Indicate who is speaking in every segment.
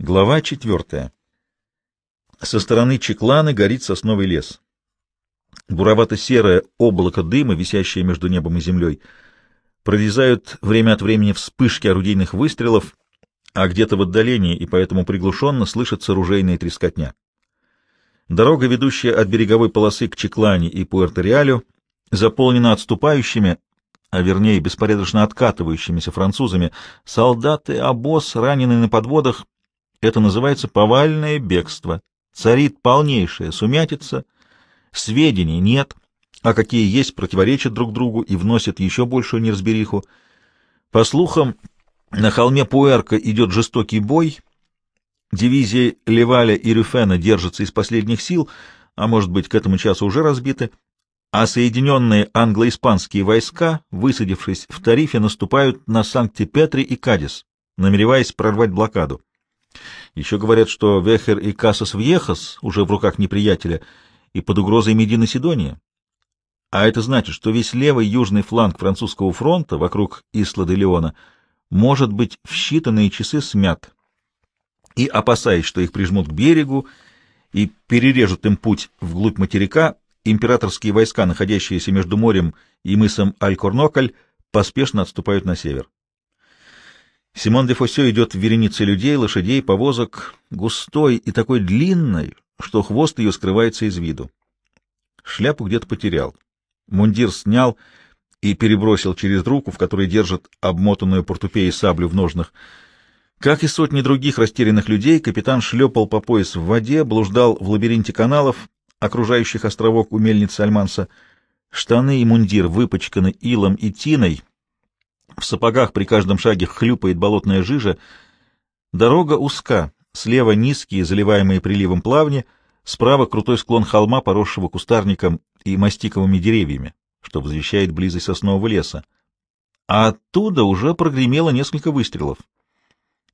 Speaker 1: Глава четвертая. Со стороны Чекланы горит сосновый лес. Буровато-серое облако дыма, висящее между небом и землей, прорезают время от времени вспышки орудийных выстрелов, а где-то в отдалении и поэтому приглушенно слышится ружейная трескотня. Дорога, ведущая от береговой полосы к Чеклане и Пуэрто-Реалю, заполнена отступающими, а вернее беспорядочно откатывающимися французами. Солдаты, обоз, раненые на подводах это называется повальное бегство. Царит полнейшая сумятица, сведений нет, а какие есть противоречат друг другу и вносят еще большую неразбериху. По слухам, на холме Пуэрка идет жестокий бой, дивизии Леваля и Рюфена держатся из последних сил, а может быть, к этому часу уже разбиты, а соединенные англо-испанские войска, высадившись в Тарифе, наступают на Санкт-Петре и Кадис, намереваясь прорвать блокаду. Еще говорят, что Вехер и Кассас Вьехас уже в руках неприятеля и под угрозой Медины Сидония. А это значит, что весь левый южный фланг французского фронта вокруг Исла-де-Леона может быть в считанные часы смят. И, опасаясь, что их прижмут к берегу и перережут им путь вглубь материка, императорские войска, находящиеся между морем и мысом Аль-Корнокаль, поспешно отступают на север. Симон де Фосе идет в веренице людей, лошадей, повозок, густой и такой длинной, что хвост ее скрывается из виду. Шляпу где-то потерял. Мундир снял и перебросил через руку, в которой держит обмотанную портупеей саблю в ножнах. Как и сотни других растерянных людей, капитан шлепал по пояс в воде, блуждал в лабиринте каналов, окружающих островок у мельницы Альманса. Штаны и мундир выпачканы илом и тиной, в сапогах при каждом шаге хлюпает болотная жижа. Дорога узка, слева низкие, заливаемые приливом плавни, справа крутой склон холма, поросшего кустарником и мастиковыми деревьями, что возвещает близость соснового леса. А оттуда уже прогремело несколько выстрелов.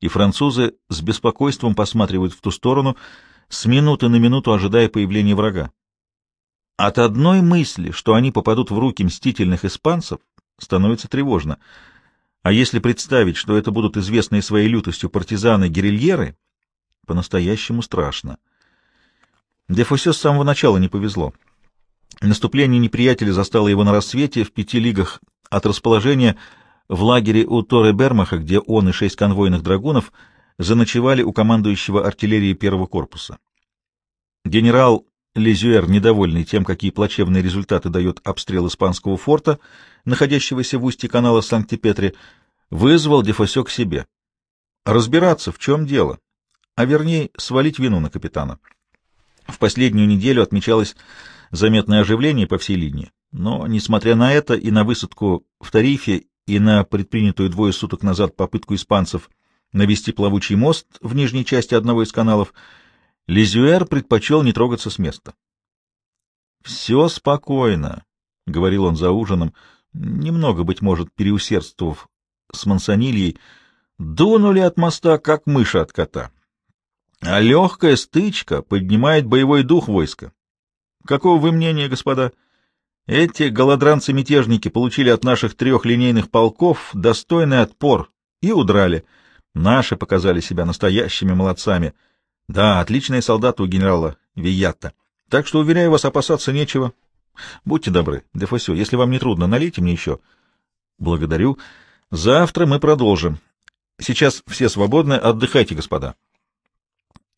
Speaker 1: И французы с беспокойством посматривают в ту сторону, с минуты на минуту ожидая появления врага. От одной мысли, что они попадут в руки мстительных испанцев, становится тревожно — а если представить, что это будут известные своей лютостью партизаны-гирильеры, по-настоящему страшно. Дефосе с самого начала не повезло. Наступление неприятеля застало его на рассвете в пяти лигах от расположения в лагере у Торе-Бермаха, где он и шесть конвойных драгунов заночевали у командующего артиллерии первого корпуса. Генерал Лизюэр, недовольный тем, какие плачевные результаты дает обстрел испанского форта, находящегося в устье канала Санкт-Петре, вызвал Дефосе к себе. Разбираться, в чем дело, а вернее свалить вину на капитана. В последнюю неделю отмечалось заметное оживление по всей линии, но, несмотря на это, и на высадку в Тарифе, и на предпринятую двое суток назад попытку испанцев навести плавучий мост в нижней части одного из каналов, Лизюэр предпочел не трогаться с места. «Все спокойно», — говорил он за ужином, немного, быть может, переусердствовав с Мансонильей, дунули от моста, как мыши от кота. А легкая стычка поднимает боевой дух войска. Какого вы мнения, господа? Эти голодранцы-мятежники получили от наших трех линейных полков достойный отпор и удрали. Наши показали себя настоящими молодцами — да, отличные солдаты у генерала Виятта. Так что, уверяю вас, опасаться нечего. Будьте добры, Дефосю, если вам не трудно, налейте мне еще. Благодарю. Завтра мы продолжим. Сейчас все свободны, отдыхайте, господа.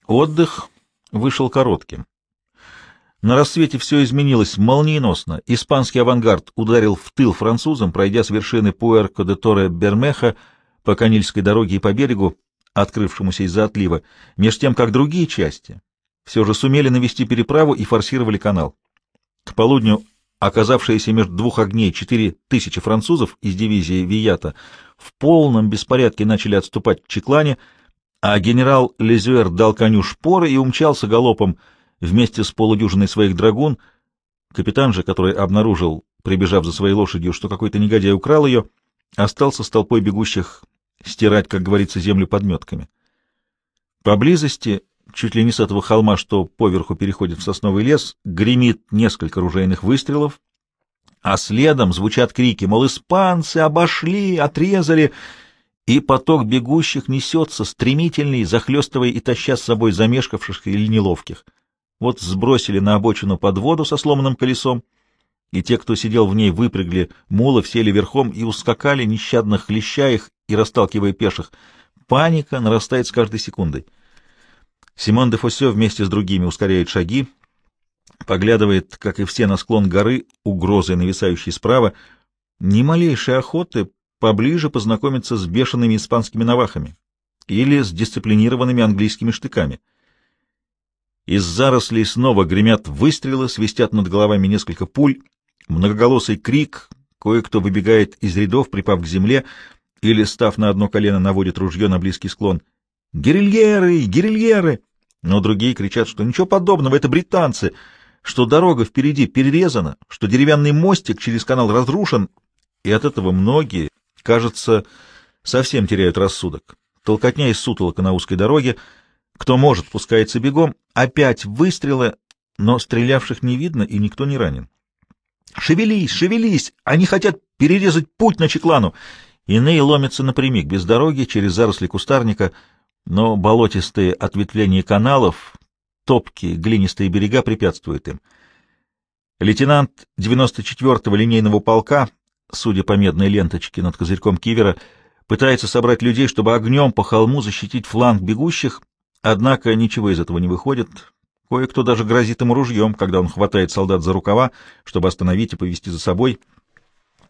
Speaker 1: Отдых вышел коротким. На рассвете все изменилось молниеносно. Испанский авангард ударил в тыл французам, пройдя с вершины Пуэрко-де-Торе-Бермеха по Канильской дороге и по берегу, открывшемуся из-за отлива, меж тем, как другие части все же сумели навести переправу и форсировали канал. К полудню оказавшиеся между двух огней четыре тысячи французов из дивизии Вията в полном беспорядке начали отступать к Чеклане, а генерал Лезюэр дал коню шпоры и умчался галопом вместе с полудюжиной своих драгун. Капитан же, который обнаружил, прибежав за своей лошадью, что какой-то негодяй украл ее, остался с толпой бегущих стирать, как говорится, землю подметками. Поблизости, чуть ли не с этого холма, что поверху переходит в сосновый лес, гремит несколько ружейных выстрелов, а следом звучат крики, мол, испанцы обошли, отрезали, и поток бегущих несется стремительный, захлестывая и таща с собой замешкавших или неловких. Вот сбросили на обочину под воду со сломанным колесом, и те, кто сидел в ней, выпрягли мулов, сели верхом и ускакали, нещадно хлеща их и расталкивая пеших. Паника нарастает с каждой секундой. Симон де Фосе вместе с другими ускоряет шаги, поглядывает, как и все, на склон горы, угрозой нависающей справа, ни малейшей охоты поближе познакомиться с бешеными испанскими навахами или с дисциплинированными английскими штыками. Из зарослей снова гремят выстрелы, свистят над головами несколько пуль, многоголосый крик, кое-кто выбегает из рядов, припав к земле, или, став на одно колено, наводит ружье на близкий склон. «Гирильеры! Гирильеры!» Но другие кричат, что ничего подобного, это британцы, что дорога впереди перерезана, что деревянный мостик через канал разрушен, и от этого многие, кажется, совсем теряют рассудок. Толкотня из сутолока на узкой дороге, кто может, пускается бегом, опять выстрелы, но стрелявших не видно, и никто не ранен. «Шевелись, шевелись! Они хотят перерезать путь на Чеклану!» Иные ломятся напрямик, без дороги, через заросли кустарника, но болотистые ответвления каналов, топкие глинистые берега препятствуют им. Лейтенант 94-го линейного полка судя по медной ленточке над козырьком кивера, пытается собрать людей, чтобы огнем по холму защитить фланг бегущих, однако ничего из этого не выходит. Кое-кто даже грозит ему ружьем, когда он хватает солдат за рукава, чтобы остановить и повести за собой.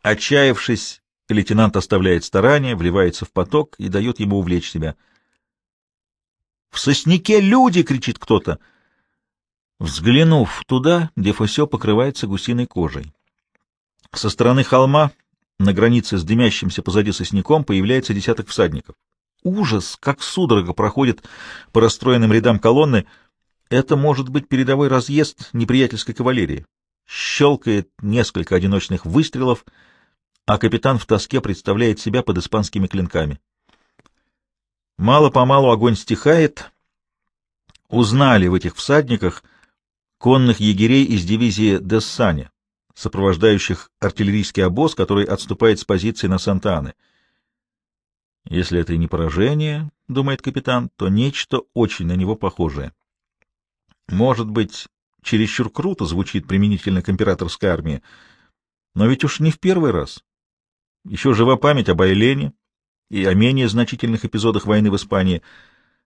Speaker 1: Отчаявшись, лейтенант оставляет старания, вливается в поток и дает ему увлечь себя. «В сосняке люди!» — кричит кто-то. Взглянув туда, Дефосе покрывается гусиной кожей. Со стороны холма, на границе с дымящимся позади сосняком, появляется десяток всадников. Ужас, как судорога проходит по расстроенным рядам колонны. Это может быть передовой разъезд неприятельской кавалерии. Щелкает несколько одиночных выстрелов, а капитан в тоске представляет себя под испанскими клинками. Мало-помалу огонь стихает. Узнали в этих всадниках конных егерей из дивизии Дессане сопровождающих артиллерийский обоз, который отступает с позиции на Санта-Аны. Если это и не поражение, — думает капитан, — то нечто очень на него похожее. Может быть, чересчур круто звучит применительно к императорской армии, но ведь уж не в первый раз. Еще жива память об Айлене и о менее значительных эпизодах войны в Испании.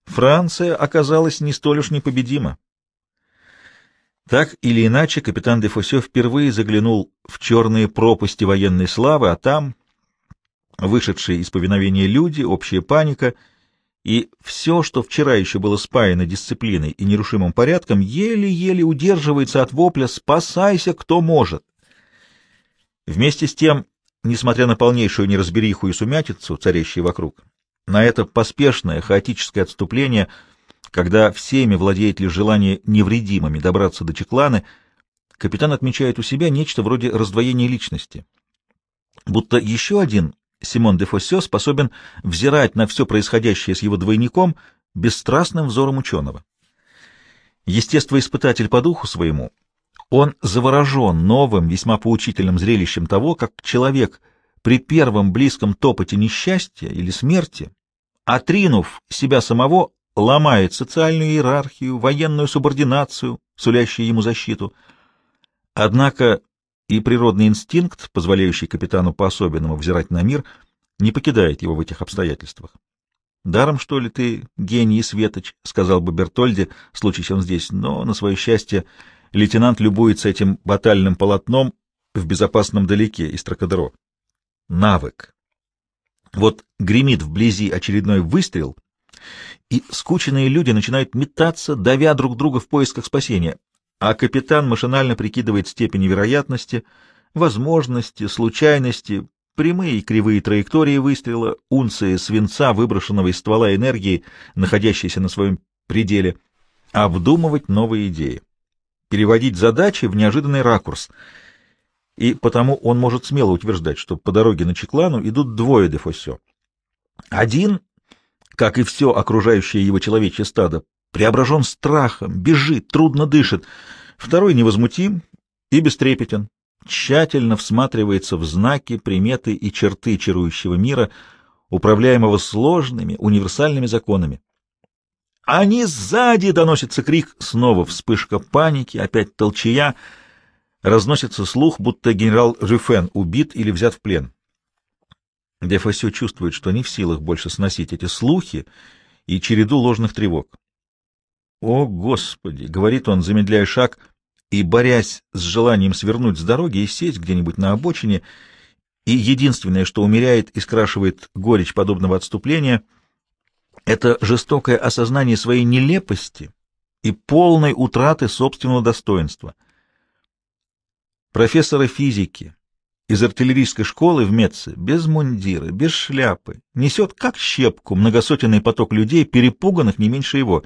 Speaker 1: Франция оказалась не столь уж непобедима. Так или иначе, капитан де Фосе впервые заглянул в черные пропасти военной славы, а там вышедшие из повиновения люди, общая паника и все, что вчера еще было спаяно дисциплиной и нерушимым порядком, еле-еле удерживается от вопля «Спасайся, кто может!». Вместе с тем, несмотря на полнейшую неразбериху и сумятицу, царящие вокруг, на это поспешное хаотическое отступление – когда всеми владеет лишь желание невредимыми добраться до Чекланы, капитан отмечает у себя нечто вроде раздвоения личности. Будто еще один Симон де Фосе способен взирать на все происходящее с его двойником бесстрастным взором ученого. Естествоиспытатель по духу своему, он заворожен новым, весьма поучительным зрелищем того, как человек при первом близком топоте несчастья или смерти, отринув себя самого, ломает социальную иерархию, военную субординацию, сулящую ему защиту. Однако и природный инстинкт, позволяющий капитану по-особенному взирать на мир, не покидает его в этих обстоятельствах. «Даром, что ли, ты гений светоч?» — сказал бы Бертольди, случись он здесь, но, на свое счастье, лейтенант любуется этим батальным полотном в безопасном далеке из Тракадеро. Навык. Вот гремит вблизи очередной выстрел — и скученные люди начинают метаться, давя друг друга в поисках спасения, а капитан машинально прикидывает степени вероятности, возможности, случайности, прямые и кривые траектории выстрела, унции свинца, выброшенного из ствола энергии, находящейся на своем пределе, обдумывать новые идеи, переводить задачи в неожиданный ракурс. И потому он может смело утверждать, что по дороге на Чеклану идут двое дефосе. Один как и все окружающее его человечье стадо, преображен страхом, бежит, трудно дышит. Второй невозмутим и бестрепетен, тщательно всматривается в знаки, приметы и черты чарующего мира. управляемого сложными универсальными законами. «Они сзади!» — доносится крик. Снова вспышка паники, опять толчая. Разносится слух, будто генерал Жюфен убит или взят в плен. Дефасё чувствует, что не в силах больше сносить эти слухи и череду ложных тревог. «О, Господи!» — говорит он, замедляя шаг и борясь с желанием свернуть с дороги и сесть где-нибудь на обочине, и единственное, что умеряет и скрашивает горечь подобного отступления — это жестокое осознание своей нелепости и полной утраты собственного достоинства. Профессоры физики из артиллерийской школы в Меце без мундира, без шляпы, несет как щепку многосотенный поток людей, перепуганных не меньше его.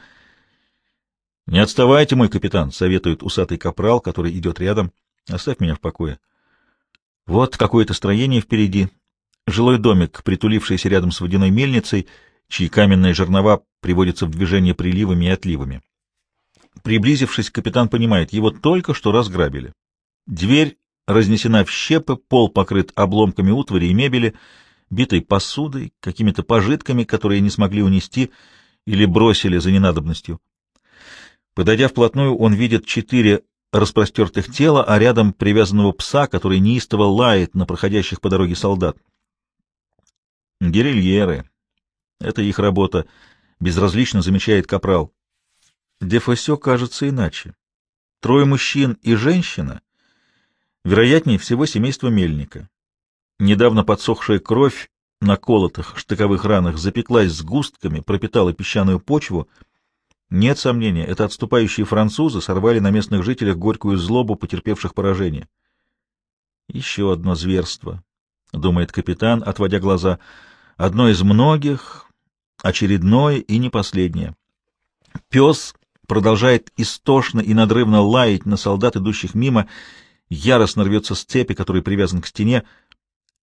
Speaker 1: «Не отставайте, мой капитан», — советует усатый капрал, который идет рядом. «Оставь меня в покое». Вот какое-то строение впереди. Жилой домик, притулившийся рядом с водяной мельницей — чьи каменные жернова приводятся в движение приливами и отливами. Приблизившись, капитан понимает, его только что разграбили. Дверь разнесена в щепы, пол покрыт обломками утвари и мебели, битой посудой, какими-то пожитками, которые не смогли унести или бросили за ненадобностью. Подойдя вплотную, он видит четыре распростертых тела, а рядом привязанного пса, который неистово лает на проходящих по дороге солдат. Гирильеры, это их работа, безразлично замечает капрал. Дефосе кажется иначе. Трое мужчин и женщина, вероятнее всего, семейство мельника. Недавно подсохшая кровь на колотых штыковых ранах запеклась сгустками, пропитала песчаную почву. Нет сомнения, это отступающие французы сорвали на местных жителях горькую злобу потерпевших поражение. Еще одно зверство, — думает капитан, отводя глаза, — одно из многих, очередное и не последнее. Пес продолжает истошно и надрывно лаять на солдат, идущих мимо, яростно рвется с цепи, который привязан к стене.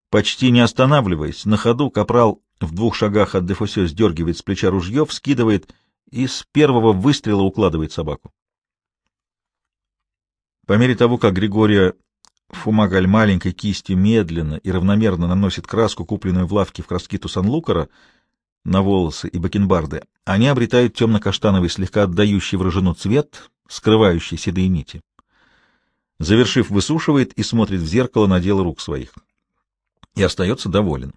Speaker 1: Почти не останавливаясь, на ходу капрал в двух шагах от Дефосе сдергивает с плеча ружье, вскидывает и с первого выстрела укладывает собаку. По мере того, как Григория Фумагаль маленькой кистью медленно и равномерно наносит краску, купленную в лавке в Краскиту Сан-Лукара, на волосы и бакенбарды, они обретают темно-каштановый, слегка отдающий вражину цвет, скрывающий седые нити. Завершив, высушивает и смотрит в зеркало на дело рук своих. И остается доволен.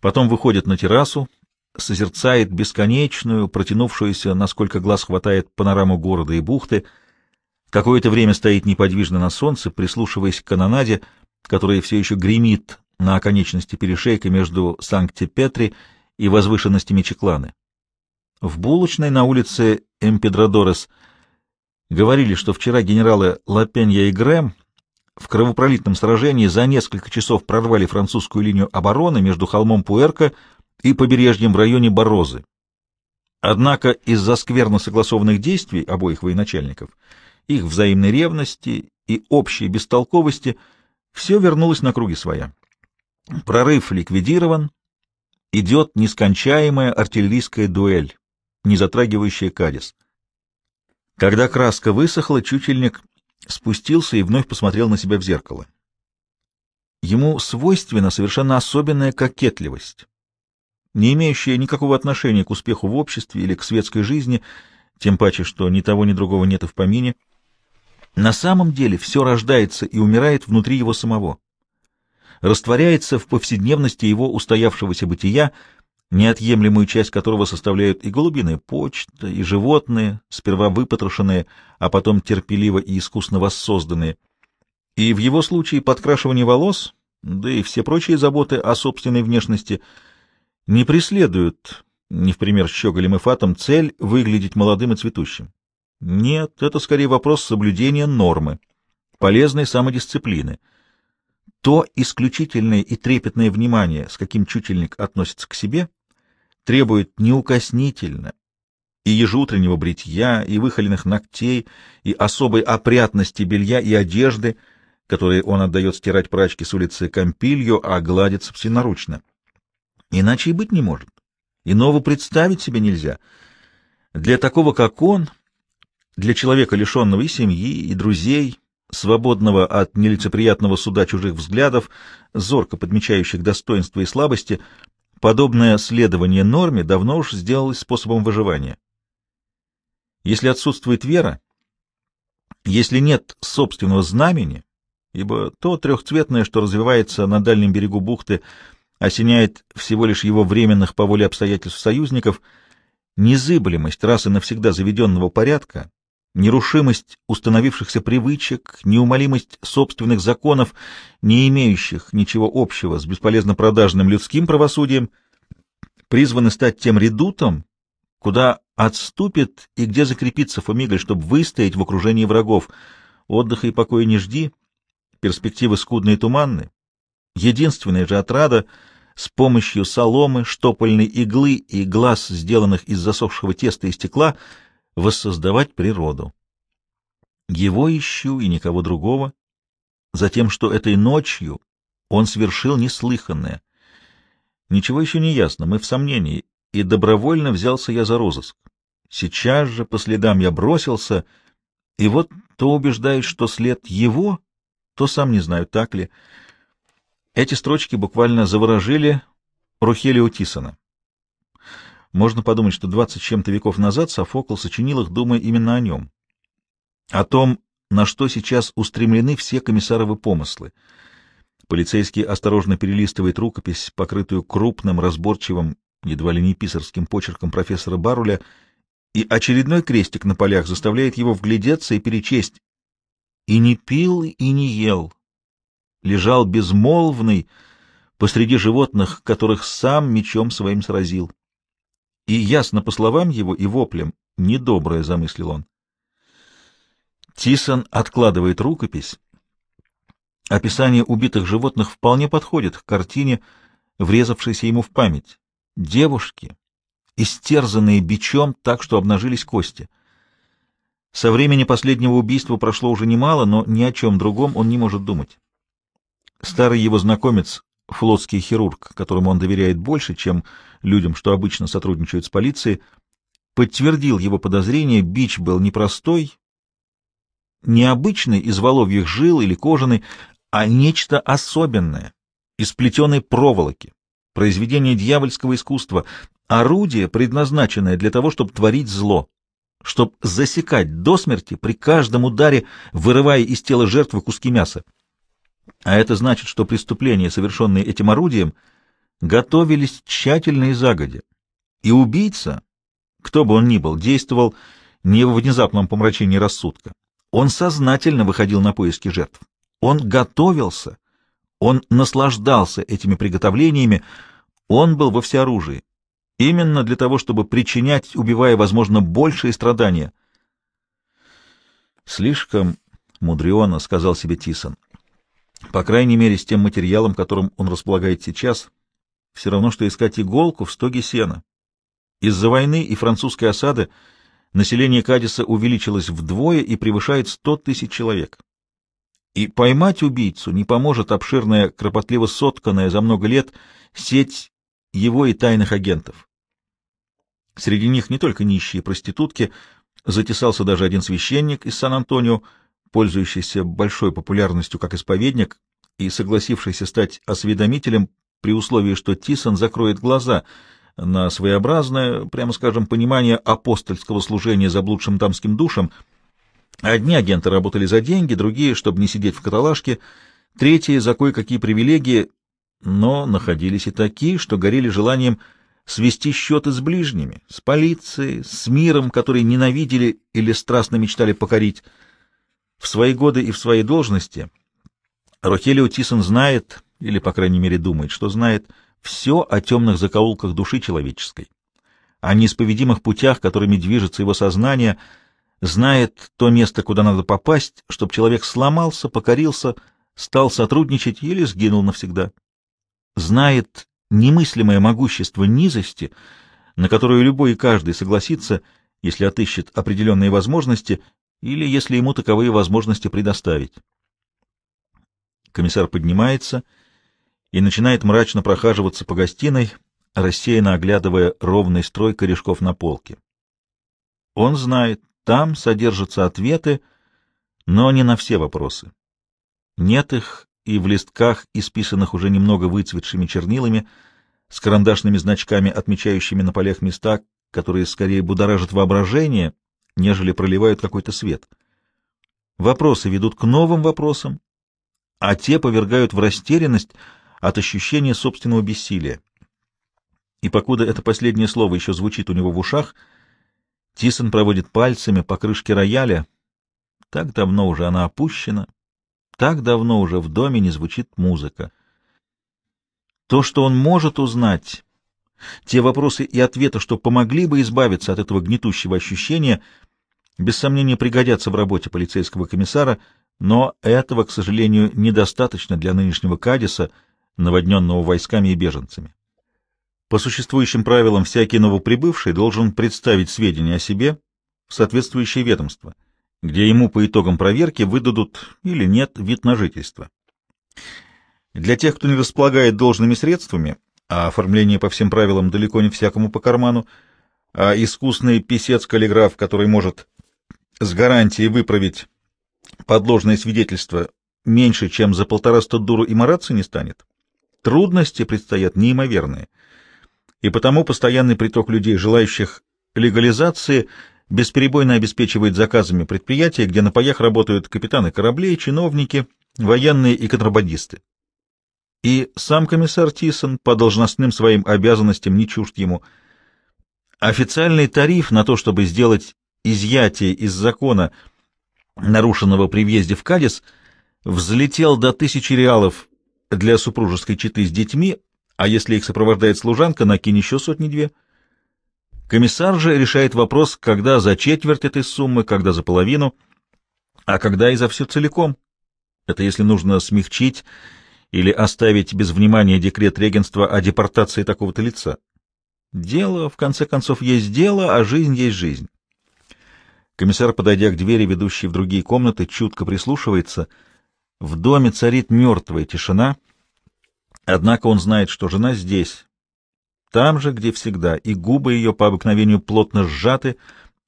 Speaker 1: Потом выходит на террасу, созерцает бесконечную, протянувшуюся, насколько глаз хватает, панораму города и бухты, какое-то время стоит неподвижно на солнце, прислушиваясь к канонаде, которая все еще гремит на оконечности перешейка между Санкт-Петри и возвышенностями Чекланы. В булочной на улице Эмпедрадорес говорили, что вчера генералы Лапенья и Грэм в кровопролитном сражении за несколько часов прорвали французскую линию обороны между холмом Пуэрка и побережьем в районе Борозы. Однако из-за скверно согласованных действий обоих военачальников, их взаимной ревности и общей бестолковости все вернулось на круги своя. Прорыв ликвидирован, идет нескончаемая артиллерийская дуэль, не затрагивающая Кадис. Когда краска высохла, чучельник спустился и вновь посмотрел на себя в зеркало. Ему свойственна совершенно особенная кокетливость, не имеющая никакого отношения к успеху в обществе или к светской жизни, тем паче, что ни того, ни другого нет и в помине. На самом деле все рождается и умирает внутри его самого растворяется в повседневности его устоявшегося бытия, неотъемлемую часть которого составляют и голубиная почта, и животные, сперва выпотрошенные, а потом терпеливо и искусно воссозданные. И в его случае подкрашивание волос, да и все прочие заботы о собственной внешности не преследуют, не в пример щеголем и фатом, цель выглядеть молодым и цветущим. Нет, это скорее вопрос соблюдения нормы, полезной самодисциплины — то исключительное и трепетное внимание, с каким чучельник относится к себе, требует неукоснительно и ежеутреннего бритья, и выхоленных ногтей, и особой опрятности белья и одежды, которые он отдает стирать прачки с улицы Кампилью, а гладит собственноручно. Иначе и быть не может. Иного представить себе нельзя. Для такого, как он, для человека, лишенного и семьи, и друзей, свободного от нелицеприятного суда чужих взглядов, зорко подмечающих достоинства и слабости, подобное следование норме давно уж сделалось способом выживания. Если отсутствует вера, если нет собственного знамени, ибо то трехцветное, что развивается на дальнем берегу бухты, осеняет всего лишь его временных по воле обстоятельств союзников, незыблемость раз и навсегда заведенного порядка, нерушимость установившихся привычек, неумолимость собственных законов, не имеющих ничего общего с бесполезно продажным людским правосудием, призваны стать тем редутом, куда отступит и где закрепится Фомигаль, чтобы выстоять в окружении врагов. Отдыха и покоя не жди, перспективы скудные и туманны. Единственная же отрада — с помощью соломы, штопольной иглы и глаз, сделанных из засохшего теста и стекла, воссоздавать природу. Его ищу и никого другого, за тем, что этой ночью он совершил неслыханное. Ничего еще не ясно, мы в сомнении, и добровольно взялся я за розыск. Сейчас же по следам я бросился, и вот то убеждает, что след его, то сам не знаю, так ли. Эти строчки буквально заворожили Рухелио Тисона. Можно подумать, что двадцать чем-то веков назад Софокл сочинил их, думая именно о нем. О том, на что сейчас устремлены все комиссаровы помыслы. Полицейский осторожно перелистывает рукопись, покрытую крупным, разборчивым, едва ли не писарским почерком профессора Баруля, и очередной крестик на полях заставляет его вглядеться и перечесть. «И не пил, и не ел. Лежал безмолвный посреди животных, которых сам мечом своим сразил. И ясно по словам его и воплям, недоброе замыслил он. Тисон откладывает рукопись. Описание убитых животных вполне подходит к картине, врезавшейся ему в память. Девушки, истерзанные бичом так, что обнажились кости. Со времени последнего убийства прошло уже немало, но ни о чем другом он не может думать. Старый его знакомец флотский хирург, которому он доверяет больше, чем людям, что обычно сотрудничают с полицией, подтвердил его подозрение, бич был непростой, необычный из воловьих жил или кожаный, а нечто особенное, из плетеной проволоки, произведение дьявольского искусства, орудие, предназначенное для того, чтобы творить зло, чтобы засекать до смерти при каждом ударе, вырывая из тела жертвы куски мяса. А это значит, что преступления, совершенные этим орудием, готовились тщательно и загодя. И убийца, кто бы он ни был, действовал не в внезапном помрачении рассудка. Он сознательно выходил на поиски жертв. Он готовился, он наслаждался этими приготовлениями, он был во всеоружии. Именно для того, чтобы причинять, убивая, возможно, большие страдания. «Слишком мудрено», — сказал себе Тисон. По крайней мере, с тем материалом, которым он располагает сейчас, все равно, что искать иголку в стоге сена. Из-за войны и французской осады население Кадиса увеличилось вдвое и превышает сто тысяч человек. И поймать убийцу не поможет обширная, кропотливо сотканная за много лет сеть его и тайных агентов. Среди них не только нищие проститутки, затесался даже один священник из Сан-Антонио, пользующийся большой популярностью как исповедник и согласившийся стать осведомителем при условии, что Тисон закроет глаза на своеобразное, прямо скажем, понимание апостольского служения заблудшим дамским душам. Одни агенты работали за деньги, другие, чтобы не сидеть в каталажке, третьи — за кое-какие привилегии, но находились и такие, что горели желанием свести счеты с ближними, с полицией, с миром, который ненавидели или страстно мечтали покорить. В свои годы и в своей должности Рохелио Тисон знает, или, по крайней мере, думает, что знает, все о темных закоулках души человеческой, о неисповедимых путях, которыми движется его сознание, знает то место, куда надо попасть, чтобы человек сломался, покорился, стал сотрудничать или сгинул навсегда. Знает немыслимое могущество низости, на которую любой и каждый согласится, если отыщет определенные возможности или если ему таковые возможности предоставить. Комиссар поднимается и начинает мрачно прохаживаться по гостиной, рассеянно оглядывая ровный строй корешков на полке. Он знает, там содержатся ответы, но не на все вопросы. Нет их и в листках, исписанных уже немного выцветшими чернилами, с карандашными значками, отмечающими на полях места, которые скорее будоражат воображение, нежели проливают какой-то свет. Вопросы ведут к новым вопросам, а те повергают в растерянность от ощущения собственного бессилия. И покуда это последнее слово еще звучит у него в ушах, Тисон проводит пальцами по крышке рояля. Так давно уже она опущена, так давно уже в доме не звучит музыка. То, что он может узнать, те вопросы и ответы, что помогли бы избавиться от этого гнетущего ощущения, без сомнения пригодятся в работе полицейского комиссара, но этого, к сожалению, недостаточно для нынешнего Кадиса, наводненного войсками и беженцами. По существующим правилам, всякий новоприбывший должен представить сведения о себе в соответствующее ведомство, где ему по итогам проверки выдадут или нет вид на жительство. Для тех, кто не располагает должными средствами, а оформление по всем правилам далеко не всякому по карману, а искусный писец-каллиграф, который может с гарантией выправить подложное свидетельство меньше, чем за полтораста дуру и мараться не станет, трудности предстоят неимоверные. И потому постоянный приток людей, желающих легализации, бесперебойно обеспечивает заказами предприятия, где на паях работают капитаны кораблей, чиновники, военные и контрабандисты и сам комиссар Тисон по должностным своим обязанностям не чужд ему. Официальный тариф на то, чтобы сделать изъятие из закона, нарушенного при въезде в Кадис, взлетел до тысячи реалов для супружеской четы с детьми, а если их сопровождает служанка, накинь еще сотни-две. Комиссар же решает вопрос, когда за четверть этой суммы, когда за половину, а когда и за все целиком. Это если нужно смягчить или оставить без внимания декрет регенства о депортации такого-то лица. Дело, в конце концов, есть дело, а жизнь есть жизнь. Комиссар, подойдя к двери, ведущей в другие комнаты, чутко прислушивается. В доме царит мертвая тишина, однако он знает, что жена здесь, там же, где всегда, и губы ее по обыкновению плотно сжаты,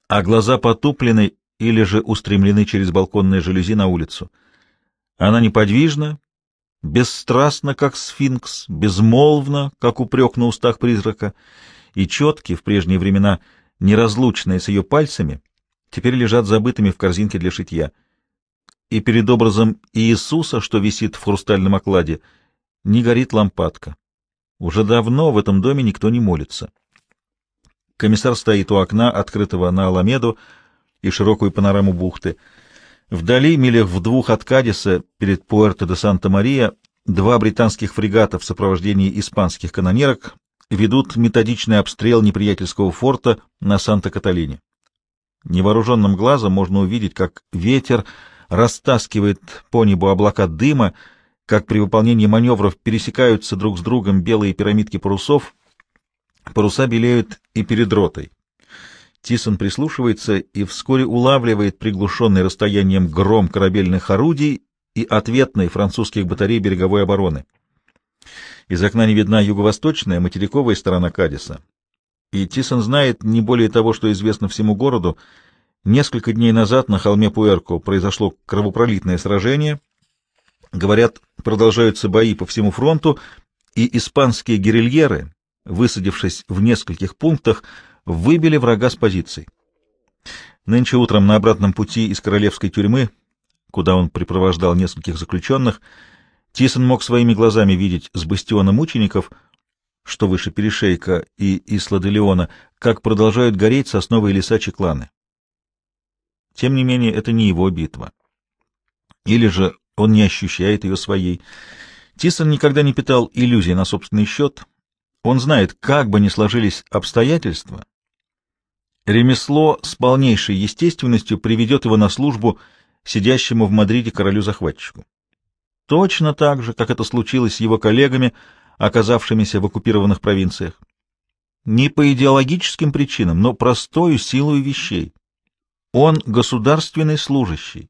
Speaker 1: а глаза потуплены или же устремлены через балконные жалюзи на улицу. Она неподвижна, бесстрастно, как сфинкс, безмолвно, как упрек на устах призрака, и четкие в прежние времена, неразлучные с ее пальцами, теперь лежат забытыми в корзинке для шитья. И перед образом Иисуса, что висит в хрустальном окладе, не горит лампадка. Уже давно в этом доме никто не молится. Комиссар стоит у окна, открытого на Аламеду и широкую панораму бухты — Вдали, милях в двух от Кадиса, перед Пуэрто-де-Санта-Мария, два британских фрегата в сопровождении испанских канонерок ведут методичный обстрел неприятельского форта на Санта-Каталине. Невооруженным глазом можно увидеть, как ветер растаскивает по небу облака дыма, как при выполнении маневров пересекаются друг с другом белые пирамидки парусов, паруса белеют и перед ротой. Тисон прислушивается и вскоре улавливает приглушенный расстоянием гром корабельных орудий и ответной французских батарей береговой обороны. Из окна не видна юго-восточная, материковая сторона Кадиса. И Тисон знает не более того, что известно всему городу. Несколько дней назад на холме Пуэрко произошло кровопролитное сражение. Говорят, продолжаются бои по всему фронту, и испанские гирильеры, высадившись в нескольких пунктах, выбили врага с позиций. Нынче утром на обратном пути из королевской тюрьмы, куда он припровождал нескольких заключенных, Тисон мог своими глазами видеть с бастиона мучеников, что выше Перешейка и Исла-де-Леона, как продолжают гореть сосновые леса Чекланы. Тем не менее, это не его битва. Или же он не ощущает ее своей. Тисон никогда не питал иллюзий на собственный счет. Он знает, как бы ни сложились обстоятельства, Ремесло с полнейшей естественностью приведет его на службу сидящему в Мадриде королю-захватчику. Точно так же, как это случилось с его коллегами, оказавшимися в оккупированных провинциях. Не по идеологическим причинам, но простою силой вещей. Он государственный служащий,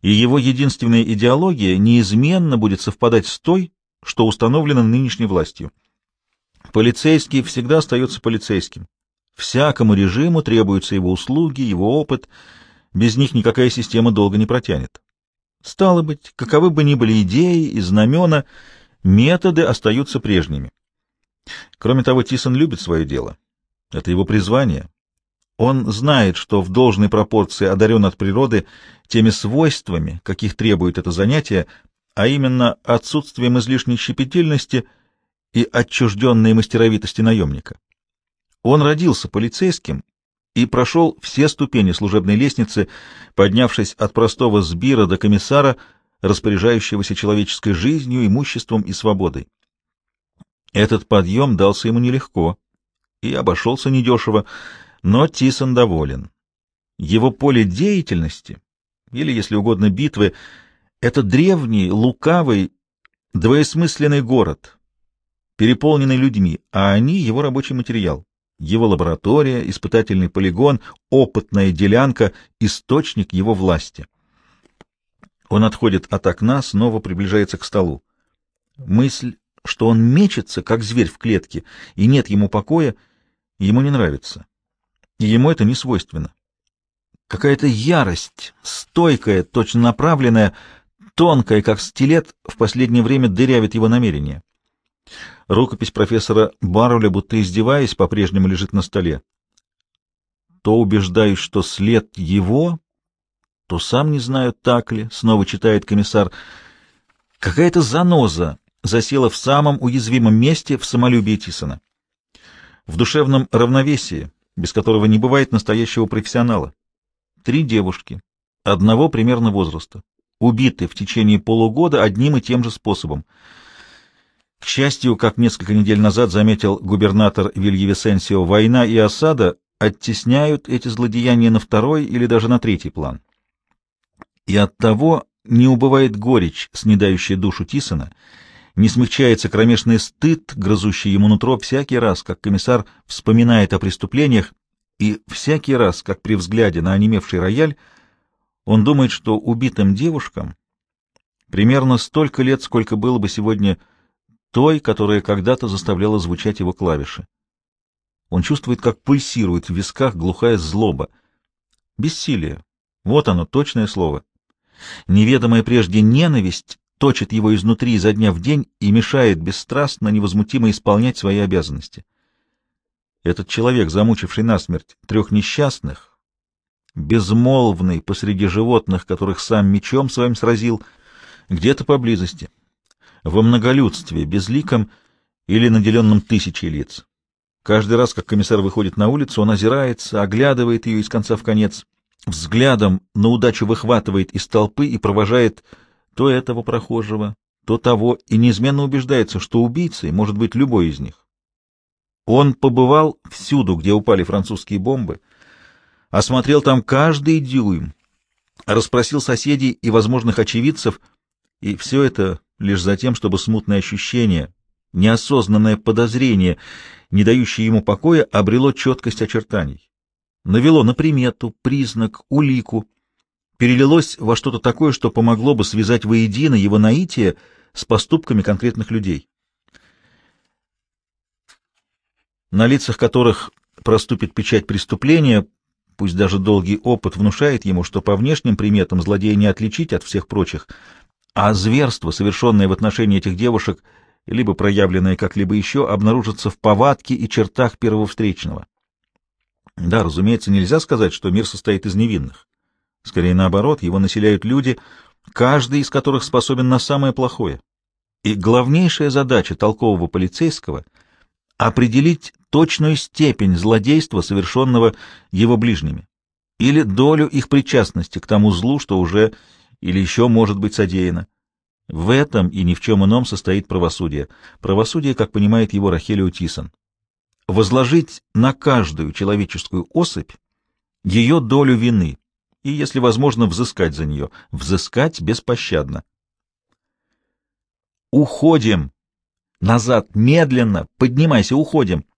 Speaker 1: и его единственная идеология неизменно будет совпадать с той, что установлено нынешней властью. Полицейский всегда остается полицейским, Всякому режиму требуются его услуги, его опыт. Без них никакая система долго не протянет. Стало быть, каковы бы ни были идеи и знамена, методы остаются прежними. Кроме того, Тисон любит свое дело. Это его призвание. Он знает, что в должной пропорции одарен от природы теми свойствами, каких требует это занятие, а именно отсутствием излишней щепетильности и отчужденной мастеровитости наемника. Он родился полицейским и прошел все ступени служебной лестницы, поднявшись от простого сбира до комиссара, распоряжающегося человеческой жизнью, имуществом и свободой. Этот подъем дался ему нелегко и обошелся недешево, но Тисон доволен. Его поле деятельности, или, если угодно, битвы, это древний, лукавый, двоесмысленный город, переполненный людьми, а они — его рабочий материал, его лаборатория, испытательный полигон, опытная делянка, источник его власти. Он отходит от окна, снова приближается к столу. Мысль что он мечется, как зверь в клетке, и нет ему покоя, ему не нравится. И ему это не свойственно. Какая-то ярость, стойкая, точно направленная, тонкая, как стилет, в последнее время дырявит его намерения. Рукопись профессора Барреля, будто издеваясь, по-прежнему лежит на столе. То убеждаюсь, что след его, то сам не знаю, так ли, снова читает комиссар. Какая-то заноза засела в самом уязвимом месте в самолюбии Тисона. В душевном равновесии, без которого не бывает настоящего профессионала. Три девушки, одного примерно возраста, убиты в течение полугода одним и тем же способом. К счастью, как несколько недель назад заметил губернатор Вильявисенсио, война и осада оттесняют эти злодеяния на второй или даже на третий план. И оттого не убывает горечь, снедающая душу Тисона, не смягчается кромешный стыд, грызущий ему нутро всякий раз, как комиссар вспоминает о преступлениях, и всякий раз, как при взгляде на онемевший рояль, он думает, что убитым девушкам примерно столько лет, сколько было бы сегодня той, которая когда-то заставляла звучать его клавиши. Он чувствует, как пульсирует в висках глухая злоба. Бессилие. Вот оно, точное слово. Неведомая прежде ненависть точит его изнутри изо дня в день и мешает бесстрастно, невозмутимо исполнять свои обязанности. Этот человек, замучивший насмерть трех несчастных, безмолвный посреди животных, которых сам мечом своим сразил, где-то поблизости, во многолюдстве, безликом или наделенном тысячей лиц. Каждый раз, как комиссар выходит на улицу, он озирается, оглядывает ее из конца в конец, взглядом на удачу выхватывает из толпы и провожает то этого прохожего, то того, и неизменно убеждается, что убийцей может быть любой из них. Он побывал всюду, где упали французские бомбы, осмотрел там каждый дюйм, расспросил соседей и возможных очевидцев, и все это лишь за тем, чтобы смутное ощущение, неосознанное подозрение, не дающее ему покоя, обрело четкость очертаний. Навело на примету, признак, улику, перелилось во что-то такое, что помогло бы связать воедино его наитие с поступками конкретных людей. На лицах которых проступит печать преступления, пусть даже долгий опыт внушает ему, что по внешним приметам злодея не отличить от всех прочих, а зверство, совершенное в отношении этих девушек, либо проявленное как-либо еще, обнаружится в повадке и чертах первого встречного. Да, разумеется, нельзя сказать, что мир состоит из невинных. Скорее наоборот, его населяют люди, каждый из которых способен на самое плохое. И главнейшая задача толкового полицейского — определить точную степень злодейства, совершенного его ближними, или долю их причастности к тому злу, что уже или еще может быть содеяно. В этом и ни в чем ином состоит правосудие. Правосудие, как понимает его Рахелио Тисон. Возложить на каждую человеческую особь ее долю вины, и, если возможно, взыскать за нее, взыскать беспощадно. «Уходим! Назад, медленно! Поднимайся, уходим!»